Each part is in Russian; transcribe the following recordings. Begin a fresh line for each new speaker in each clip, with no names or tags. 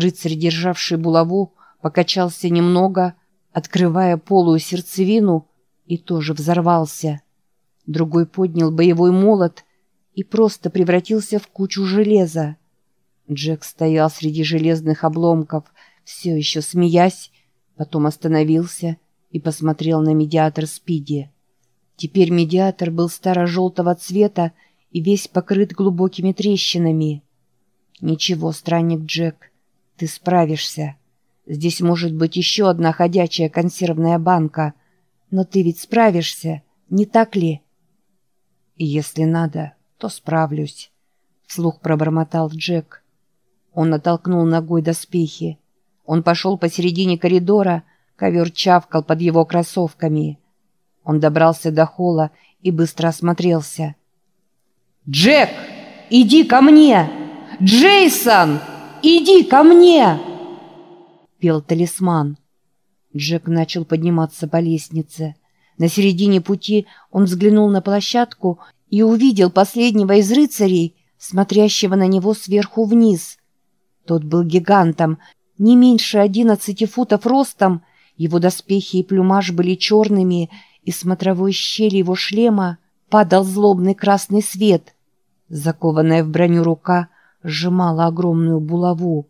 Рыцарь, державший булаву, покачался немного, открывая полую сердцевину, и тоже взорвался. Другой поднял боевой молот и просто превратился в кучу железа. Джек стоял среди железных обломков, все еще смеясь, потом остановился и посмотрел на медиатор Спиди. Теперь медиатор был старо-желтого цвета и весь покрыт глубокими трещинами. «Ничего, странник Джек, ты справишься. Здесь может быть еще одна ходячая консервная банка, но ты ведь справишься, не так ли?» «Если надо, то справлюсь», — вслух пробормотал Джек. Он натолкнул ногой доспехи. Он пошел посередине коридора, ковер чавкал под его кроссовками. Он добрался до холла и быстро осмотрелся. «Джек, иди ко мне! Джейсон, иди ко мне!» Пел талисман. Джек начал подниматься по лестнице. На середине пути он взглянул на площадку и увидел последнего из рыцарей, смотрящего на него сверху вниз. Тот был гигантом, не меньше одиннадцати футов ростом, его доспехи и плюмаж были черными, и смотровой щели его шлема падал злобный красный свет. Закованная в броню рука сжимала огромную булаву.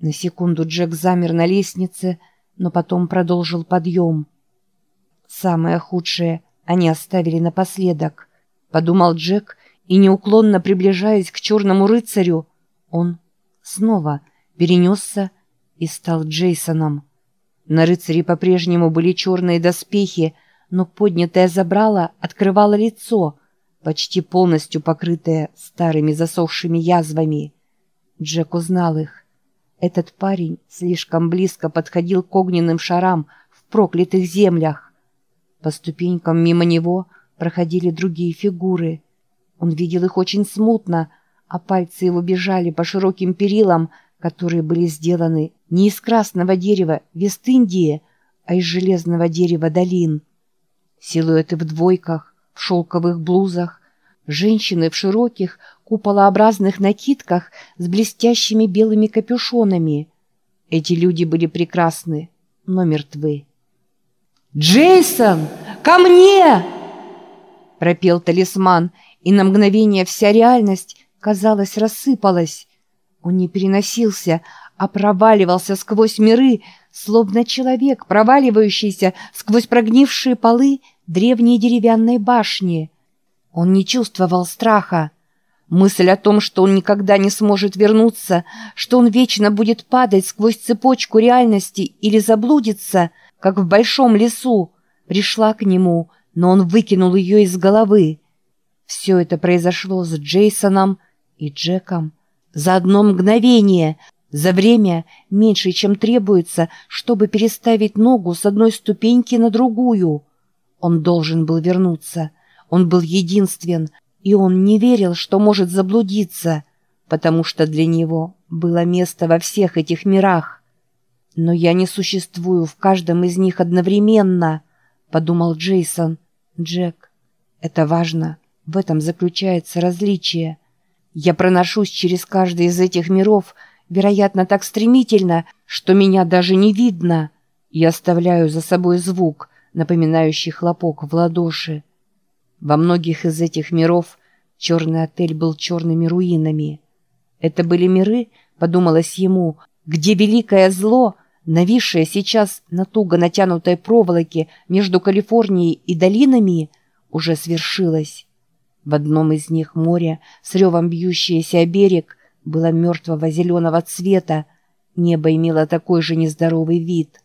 На секунду Джек замер на лестнице, но потом продолжил подъем. Самое худшее они оставили напоследок, подумал Джек, и неуклонно приближаясь к черному рыцарю, он снова перенесся и стал Джейсоном. На рыцаре по-прежнему были черные доспехи, но поднятое забрало открывало лицо, почти полностью покрытое старыми засохшими язвами. Джек узнал их. Этот парень слишком близко подходил к огненным шарам в проклятых землях. По ступенькам мимо него проходили другие фигуры. Он видел их очень смутно, а пальцы его бежали по широким перилам, которые были сделаны не из красного дерева Вест-Индии, а из железного дерева долин. Силуэты в двойках, шелковых блузах, женщины в широких куполообразных накидках с блестящими белыми капюшонами. Эти люди были прекрасны, но мертвы. «Джейсон, ко мне!» пропел талисман, и на мгновение вся реальность, казалось, рассыпалась. Он не переносился, а проваливался сквозь миры, словно человек, проваливающийся сквозь прогнившие полы древней деревянной башни. Он не чувствовал страха. Мысль о том, что он никогда не сможет вернуться, что он вечно будет падать сквозь цепочку реальности или заблудиться, как в большом лесу, пришла к нему, но он выкинул ее из головы. Все это произошло с Джейсоном и Джеком за одно мгновение, за время меньше, чем требуется, чтобы переставить ногу с одной ступеньки на другую. Он должен был вернуться. Он был единствен, и он не верил, что может заблудиться, потому что для него было место во всех этих мирах. «Но я не существую в каждом из них одновременно», — подумал Джейсон. «Джек, это важно. В этом заключается различие. Я проношусь через каждый из этих миров — вероятно, так стремительно, что меня даже не видно, и оставляю за собой звук, напоминающий хлопок в ладоши. Во многих из этих миров черный отель был черными руинами. Это были миры, подумалось ему, где великое зло, нависшее сейчас на туго натянутой проволоке между Калифорнией и долинами, уже свершилось. В одном из них море, с ревом бьющееся о берег, было мертвого зеленого цвета, небо имело такой же нездоровый вид.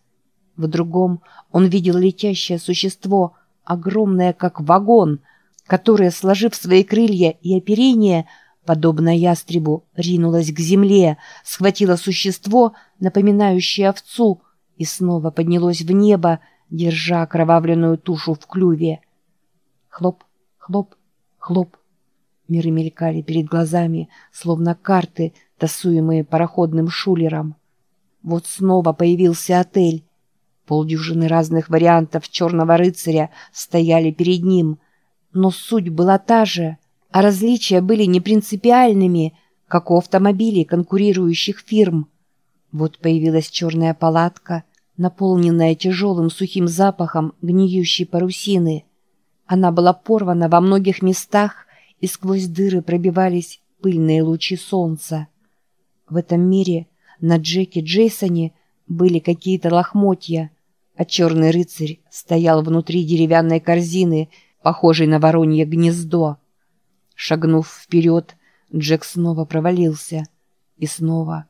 В другом он видел летящее существо, огромное как вагон, которое, сложив свои крылья и оперение, подобно ястребу, ринулось к земле, схватило существо, напоминающее овцу, и снова поднялось в небо, держа окровавленную тушу в клюве. Хлоп, хлоп, хлоп. Миры мелькали перед глазами, словно карты, тасуемые пароходным шулером. Вот снова появился отель. Полдюжины разных вариантов черного рыцаря стояли перед ним. Но суть была та же, а различия были не принципиальными, как у автомобилей конкурирующих фирм. Вот появилась черная палатка, наполненная тяжелым сухим запахом гниющей парусины. Она была порвана во многих местах, и сквозь дыры пробивались пыльные лучи солнца. В этом мире на Джеке Джейсоне были какие-то лохмотья, а черный рыцарь стоял внутри деревянной корзины, похожей на воронье гнездо. Шагнув вперед, Джек снова провалился. И снова,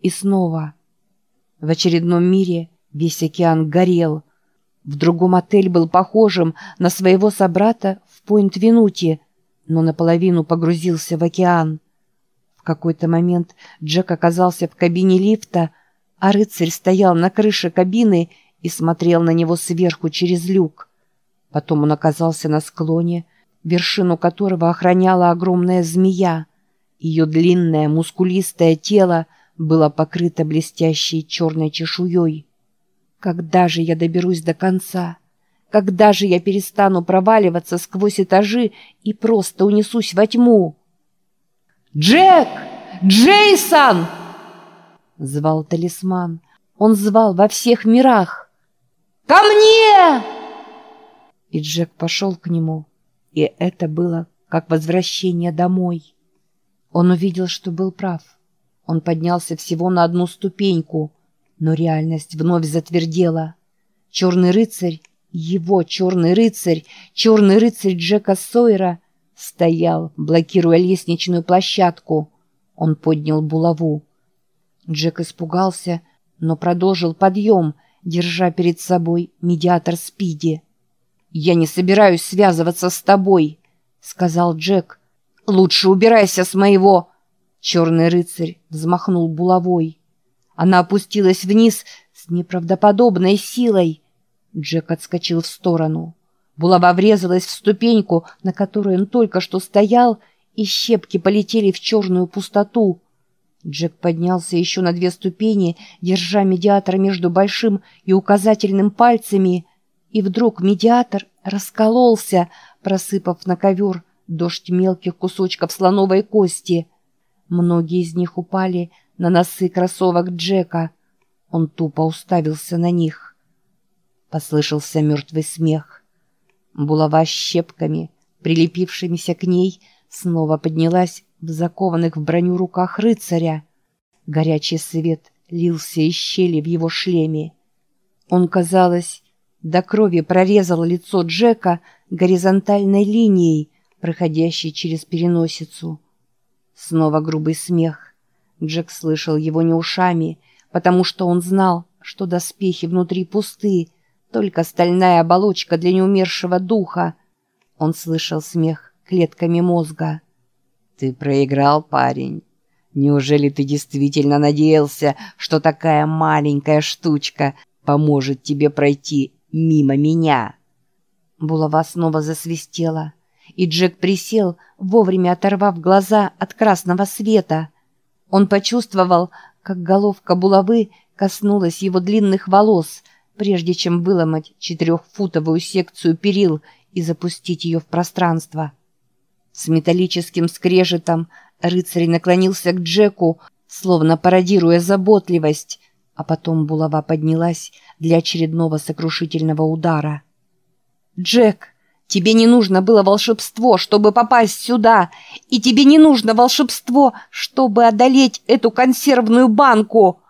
и снова. В очередном мире весь океан горел. В другом отель был похожим на своего собрата в Пойнт-Винуте, но наполовину погрузился в океан. В какой-то момент Джек оказался в кабине лифта, а рыцарь стоял на крыше кабины и смотрел на него сверху через люк. Потом он оказался на склоне, вершину которого охраняла огромная змея. Ее длинное мускулистое тело было покрыто блестящей черной чешуей. Когда же я доберусь до конца? Когда же я перестану проваливаться сквозь этажи и просто унесусь во тьму? «Джек! Джейсон!» Звал талисман. Он звал во всех мирах. «Ко мне!» И Джек пошел к нему. И это было как возвращение домой. Он увидел, что был прав. Он поднялся всего на одну ступеньку, но реальность вновь затвердела. Черный рыцарь, его черный рыцарь, черный рыцарь Джека Сойера стоял, блокируя лестничную площадку. Он поднял булаву. Джек испугался, но продолжил подъем, держа перед собой медиатор Спиди. «Я не собираюсь связываться с тобой», — сказал Джек, «Лучше убирайся с моего...» Черный рыцарь взмахнул булавой. Она опустилась вниз с неправдоподобной силой. Джек отскочил в сторону. Булава врезалась в ступеньку, на которой он только что стоял, и щепки полетели в черную пустоту. Джек поднялся еще на две ступени, держа медиатор между большим и указательным пальцами, и вдруг медиатор раскололся, просыпав на ковер дождь мелких кусочков слоновой кости. Многие из них упали на носы кроссовок Джека. Он тупо уставился на них. Послышался мертвый смех. Булава щепками, прилепившимися к ней, снова поднялась закованных в броню руках рыцаря. Горячий свет лился из щели в его шлеме. Он, казалось, до крови прорезал лицо Джека горизонтальной линией, проходящий через переносицу. Снова грубый смех. Джек слышал его не ушами, потому что он знал, что доспехи внутри пусты, только стальная оболочка для неумершего духа. Он слышал смех клетками мозга. «Ты проиграл, парень. Неужели ты действительно надеялся, что такая маленькая штучка поможет тебе пройти мимо меня?» Булава снова засвистела и Джек присел, вовремя оторвав глаза от красного света. Он почувствовал, как головка булавы коснулась его длинных волос, прежде чем выломать четырехфутовую секцию перил и запустить ее в пространство. С металлическим скрежетом рыцарь наклонился к Джеку, словно пародируя заботливость, а потом булава поднялась для очередного сокрушительного удара. «Джек!» Тебе не нужно было волшебство, чтобы попасть сюда, и тебе не нужно волшебство, чтобы одолеть эту консервную банку!»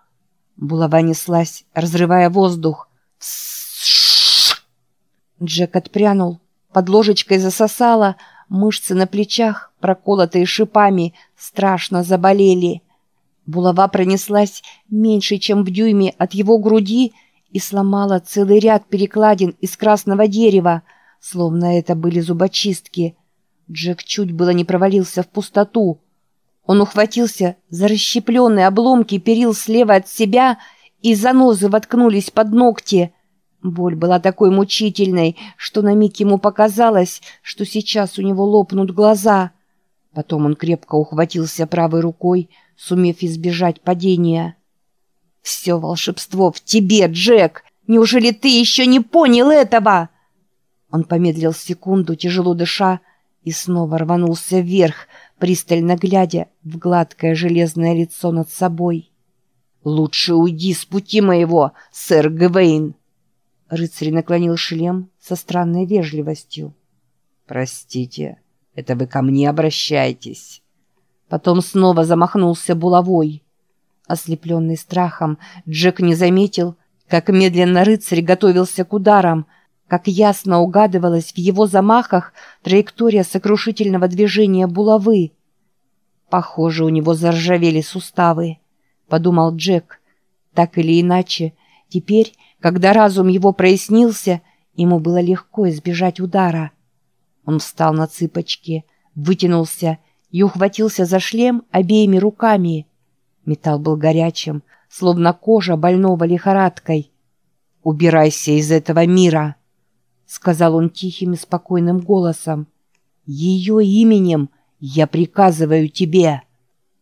Булава неслась, разрывая воздух. Джек отпрянул, под ложечкой засосала, мышцы на плечах, проколотые шипами, страшно заболели. Булава пронеслась меньше, чем в дюйме от его груди и сломала целый ряд перекладин из красного дерева, Словно это были зубочистки. Джек чуть было не провалился в пустоту. Он ухватился за расщепленные обломки перил слева от себя, и занозы воткнулись под ногти. Боль была такой мучительной, что на миг ему показалось, что сейчас у него лопнут глаза. Потом он крепко ухватился правой рукой, сумев избежать падения. «Все волшебство в тебе, Джек! Неужели ты еще не понял этого?» Он помедлил секунду, тяжело дыша, и снова рванулся вверх, пристально глядя в гладкое железное лицо над собой. «Лучше уйди с пути моего, сэр Гвейн!» Рыцарь наклонил шлем со странной вежливостью. «Простите, это вы ко мне обращаетесь». Потом снова замахнулся булавой. Ослепленный страхом, Джек не заметил, как медленно рыцарь готовился к ударам, как ясно угадывалась в его замахах траектория сокрушительного движения булавы. «Похоже, у него заржавели суставы», — подумал Джек. Так или иначе, теперь, когда разум его прояснился, ему было легко избежать удара. Он встал на цыпочки, вытянулся и ухватился за шлем обеими руками. Металл был горячим, словно кожа больного лихорадкой. «Убирайся из этого мира!» — сказал он тихим и спокойным голосом. «Ее именем я приказываю тебе!»